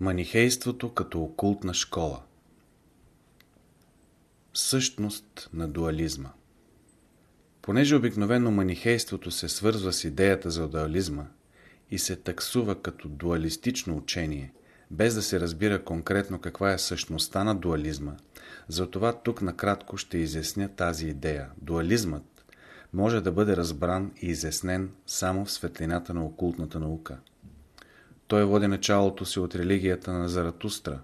Манихейството като окултна школа Същност на дуализма Понеже обикновено манихейството се свързва с идеята за дуализма и се таксува като дуалистично учение, без да се разбира конкретно каква е същността на дуализма, затова тук накратко ще изясня тази идея. Дуализмът може да бъде разбран и изяснен само в светлината на окултната наука. Той води началото си от религията на Заратустра,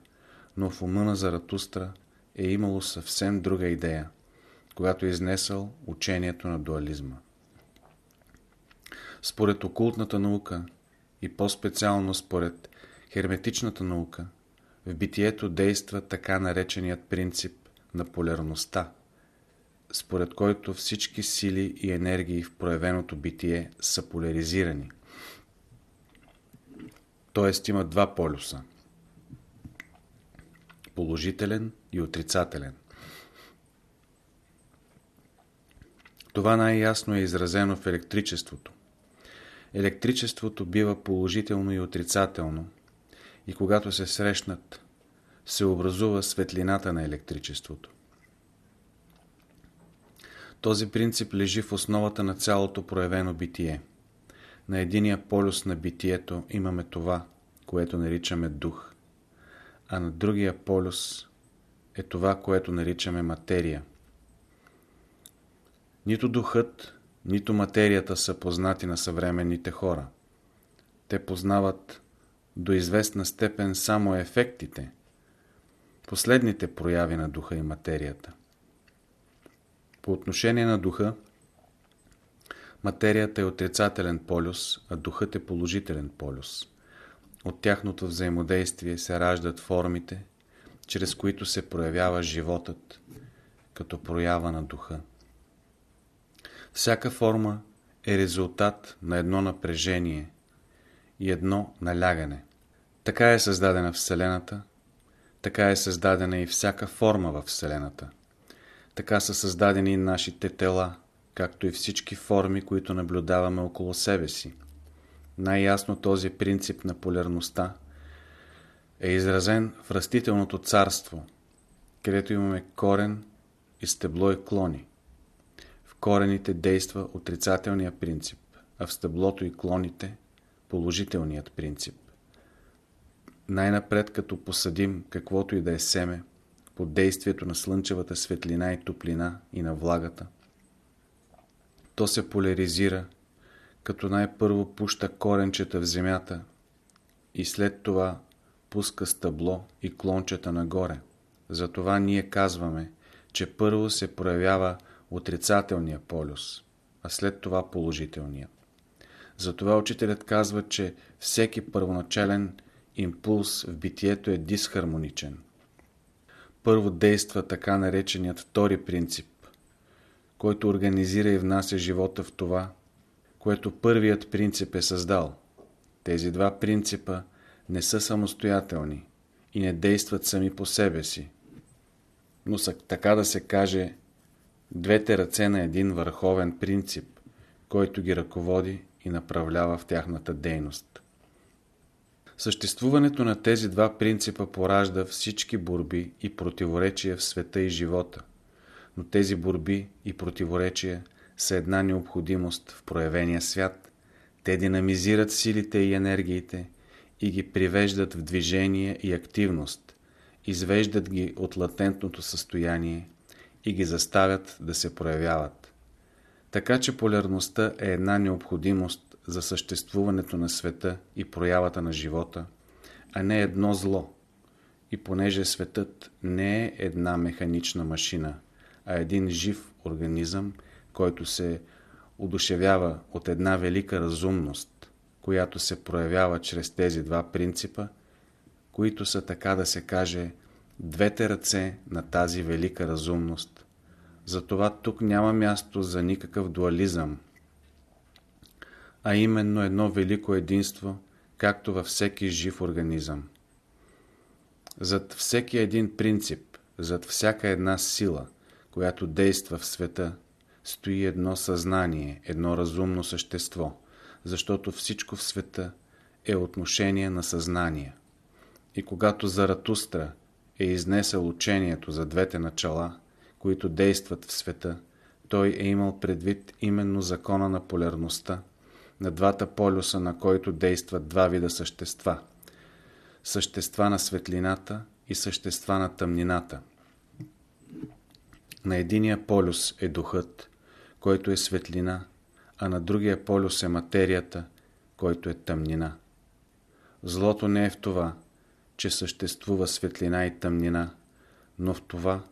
но в ума на Заратустра е имало съвсем друга идея, когато е изнесъл учението на дуализма. Според окултната наука и по-специално според херметичната наука, в битието действа така нареченият принцип на полярността, според който всички сили и енергии в проявеното битие са поляризирани – т.е. има два полюса. Положителен и отрицателен. Това най-ясно е изразено в електричеството. Електричеството бива положително и отрицателно и когато се срещнат, се образува светлината на електричеството. Този принцип лежи в основата на цялото проявено битие – на единия полюс на битието имаме това, което наричаме дух, а на другия полюс е това, което наричаме материя. Нито духът, нито материята са познати на съвременните хора. Те познават до известна степен само ефектите, последните прояви на духа и материята. По отношение на духа, Материята е отрицателен полюс, а духът е положителен полюс. От тяхното взаимодействие се раждат формите, чрез които се проявява животът, като проява на духа. Всяка форма е резултат на едно напрежение и едно налягане. Така е създадена Вселената, така е създадена и всяка форма в Вселената. Така са създадени и нашите тела, както и всички форми, които наблюдаваме около себе си. Най-ясно този принцип на полярността е изразен в растителното царство, където имаме корен и стебло и клони. В корените действа отрицателния принцип, а в стеблото и клоните положителният принцип. Най-напред, като посадим каквото и да е семе, под действието на слънчевата светлина и топлина и на влагата – то се поляризира, като най-първо пуща коренчета в земята и след това пуска стъбло и клончета нагоре. Затова ние казваме, че първо се проявява отрицателния полюс, а след това положителния. Затова учителят казва, че всеки първоначален импулс в битието е дисхармоничен. Първо действа така нареченият втори принцип, който организира и внася живота в това, което първият принцип е създал. Тези два принципа не са самостоятелни и не действат сами по себе си, но са, така да се каже, двете ръце на един върховен принцип, който ги ръководи и направлява в тяхната дейност. Съществуването на тези два принципа поражда всички борби и противоречия в света и живота – но тези борби и противоречия са една необходимост в проявения свят. Те динамизират силите и енергиите и ги привеждат в движение и активност, извеждат ги от латентното състояние и ги заставят да се проявяват. Така че полярността е една необходимост за съществуването на света и проявата на живота, а не едно зло. И понеже светът не е една механична машина – а един жив организъм, който се удушевява от една велика разумност, която се проявява чрез тези два принципа, които са така да се каже двете ръце на тази велика разумност. Затова тук няма място за никакъв дуализъм, а именно едно велико единство, както във всеки жив организъм. Зад всеки един принцип, зад всяка една сила – която действа в света, стои едно съзнание, едно разумно същество, защото всичко в света е отношение на съзнание. И когато Заратустра е изнесъл учението за двете начала, които действат в света, той е имал предвид именно закона на полярността, на двата полюса, на който действат два вида същества – същества на светлината и същества на тъмнината. На единия полюс е духът, който е светлина, а на другия полюс е материята, който е тъмнина. Злото не е в това, че съществува светлина и тъмнина, но в това,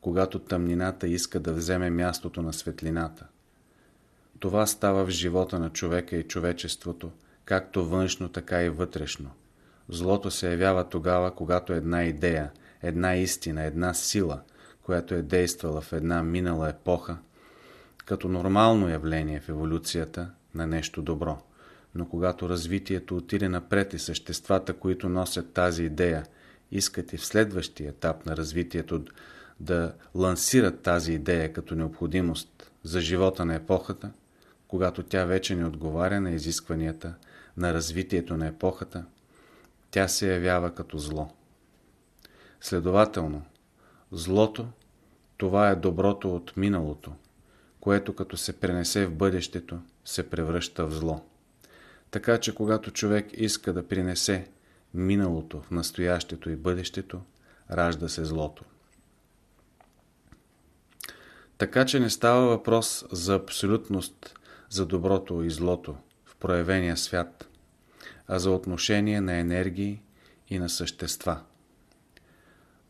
когато тъмнината иска да вземе мястото на светлината. Това става в живота на човека и човечеството, както външно, така и вътрешно. Злото се явява тогава, когато една идея, една истина, една сила, която е действала в една минала епоха, като нормално явление в еволюцията на нещо добро. Но когато развитието отиде напред и съществата, които носят тази идея, искат и в следващия етап на развитието да лансират тази идея като необходимост за живота на епохата, когато тя вече не отговаря на изискванията на развитието на епохата, тя се явява като зло. Следователно, злото, това е доброто от миналото, което като се пренесе в бъдещето, се превръща в зло. Така че когато човек иска да принесе миналото в настоящето и бъдещето, ражда се злото. Така че не става въпрос за абсолютност, за доброто и злото в проявения свят, а за отношение на енергии и на същества.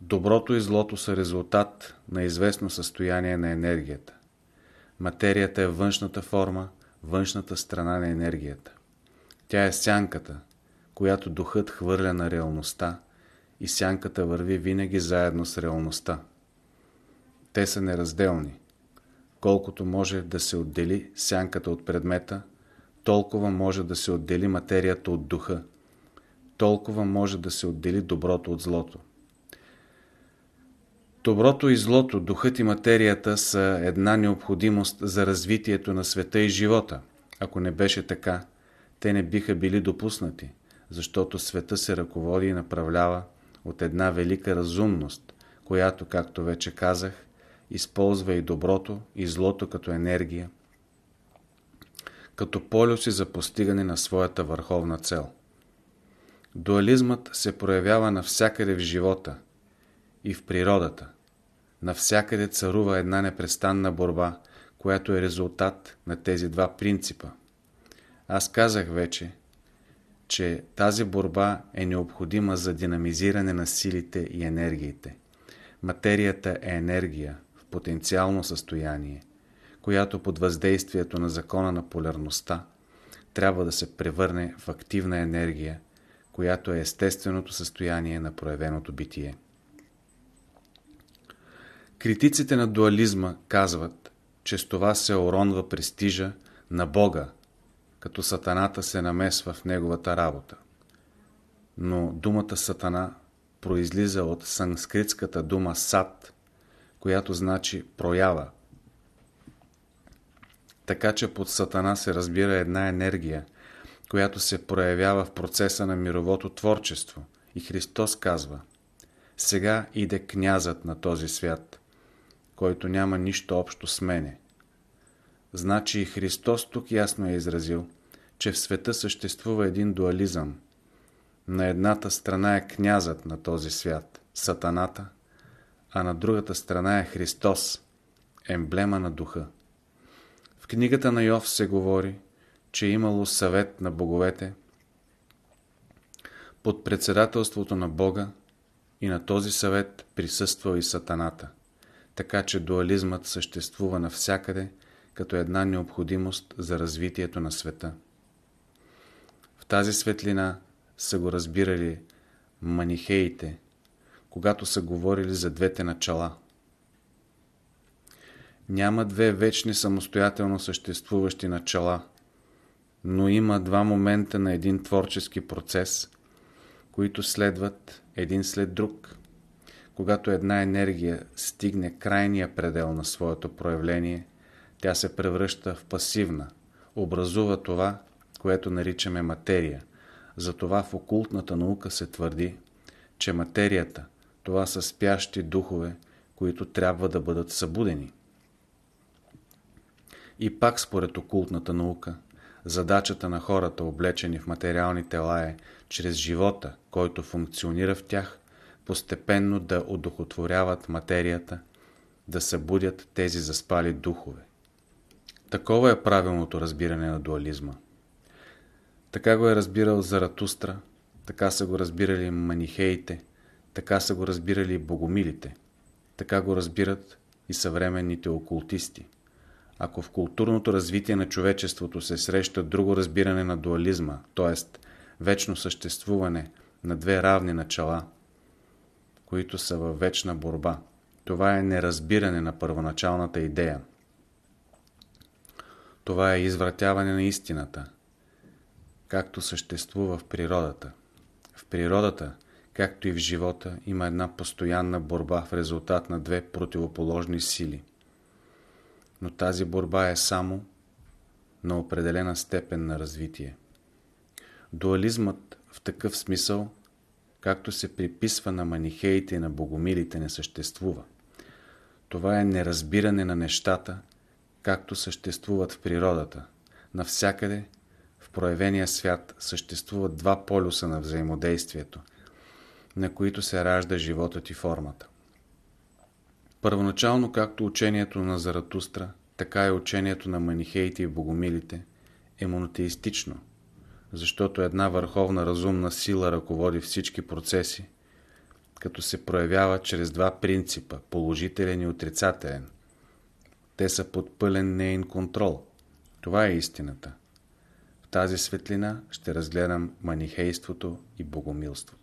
Доброто и злото са резултат на известно състояние на енергията. Материята е външната форма, външната страна на енергията. Тя е сянката, която духът хвърля на реалността и сянката върви винаги заедно с реалността. Те са неразделни. Колкото може да се отдели сянката от предмета, толкова може да се отдели материята от духа, толкова може да се отдели доброто от злото. Доброто и злото, духът и материята са една необходимост за развитието на света и живота. Ако не беше така, те не биха били допуснати, защото света се ръководи и направлява от една велика разумност, която, както вече казах, използва и доброто, и злото като енергия, като полюси за постигане на своята върховна цел. Дуализмът се проявява навсякъде в живота и в природата. Навсякъде царува една непрестанна борба, която е резултат на тези два принципа. Аз казах вече, че тази борба е необходима за динамизиране на силите и енергиите. Материята е енергия в потенциално състояние, която под въздействието на закона на полярността трябва да се превърне в активна енергия, която е естественото състояние на проявеното битие. Критиците на дуализма казват, че с това се оронва престижа на Бога, като сатаната се намесва в неговата работа. Но думата сатана произлиза от санскритската дума сат, която значи проява. Така че под сатана се разбира една енергия, която се проявява в процеса на мировото творчество. И Христос казва, сега иде князът на този свят, който няма нищо общо с мене. Значи и Христос тук ясно е изразил, че в света съществува един дуализъм. На едната страна е князът на този свят, сатаната, а на другата страна е Христос, емблема на духа. В книгата на Йов се говори, че е имало съвет на боговете под председателството на Бога и на този съвет присъства и сатаната, така че дуализмът съществува навсякъде като една необходимост за развитието на света. В тази светлина са го разбирали манихеите, когато са говорили за двете начала. Няма две вечни самостоятелно съществуващи начала, но има два момента на един творчески процес, които следват един след друг. Когато една енергия стигне крайния предел на своето проявление, тя се превръща в пасивна, образува това, което наричаме материя. Затова в окултната наука се твърди, че материята, това са спящи духове, които трябва да бъдат събудени. И пак според окултната наука, задачата на хората, облечени в материални тела е, чрез живота, който функционира в тях, постепенно да удохотворяват материята, да събудят тези заспали духове. Такова е правилното разбиране на дуализма. Така го е разбирал Заратустра, така са го разбирали манихеите, така са го разбирали богомилите, така го разбират и съвременните окултисти. Ако в културното развитие на човечеството се среща друго разбиране на дуализма, т.е. вечно съществуване на две равни начала, които са във вечна борба, това е неразбиране на първоначалната идея. Това е извратяване на истината, както съществува в природата. В природата, както и в живота, има една постоянна борба в резултат на две противоположни сили. Но тази борба е само на определена степен на развитие. Дуализмът в такъв смисъл, както се приписва на манихеите и на богомилите, не съществува. Това е неразбиране на нещата, както съществуват в природата. Навсякъде в проявения свят съществуват два полюса на взаимодействието, на които се ражда животът и формата. Първоначално, както учението на Заратустра, така и учението на манихеите и богомилите е монотеистично, защото една върховна разумна сила ръководи всички процеси, като се проявява чрез два принципа – положителен и отрицателен. Те са под пълен нейн контрол. Това е истината. В тази светлина ще разгледам манихейството и богомилството.